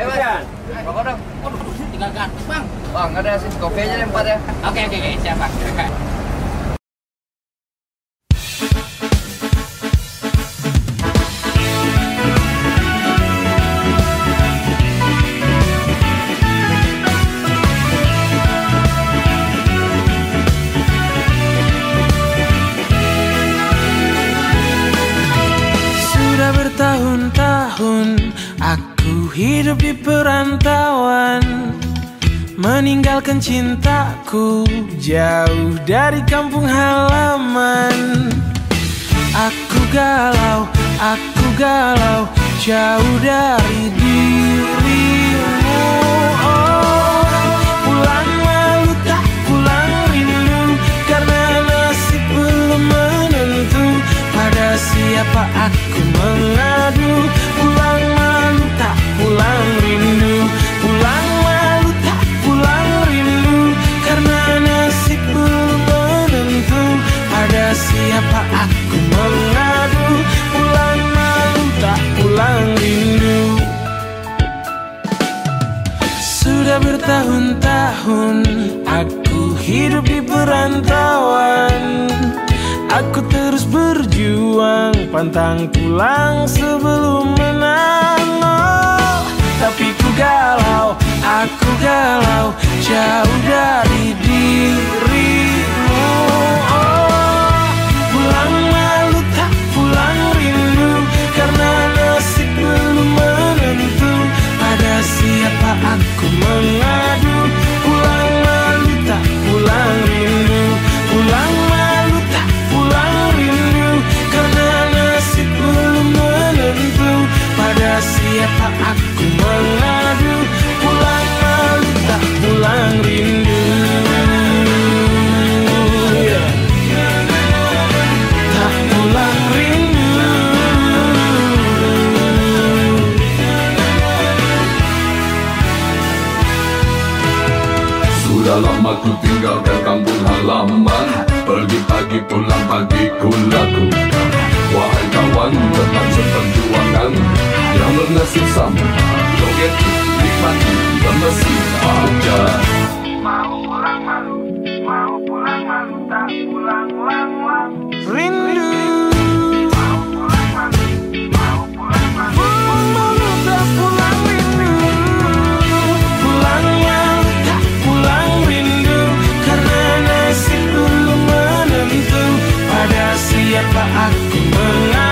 Eh, Mas. Rokok dong. Waduh, tinggal gantung bang. Bang, ada sih kopi aja empat ya. Oke oke oke siap bang. Sudah bertahun-tahun hidup di perantauan Meninggalkan cintaku jauh dari kampung halaman. Aku galau, aku galau jauh dari dirimu. Oh, pulang malu tak pulang rindu Karena nasib belum menentu Pada siapa aku bertahun-tahun aku hidup di perantauan. Aku terus berjuang pantang pulang sebelum menang oh, Tapi ku galau, aku galau jauh dari dirimu Siapa aku mengadu? Pulang malu tak pulang rindu. Tak pulang rindu. Sudah lama ku tinggalkan kampung halaman. Pergi pagi pulang pagi ku lakukan Joget nikmati aja. Rindu. Pulang malu tak pulang rindu. Pulangnya tak pulang rindu. Karena nasib belum menentu. Pada siapa aku mengadu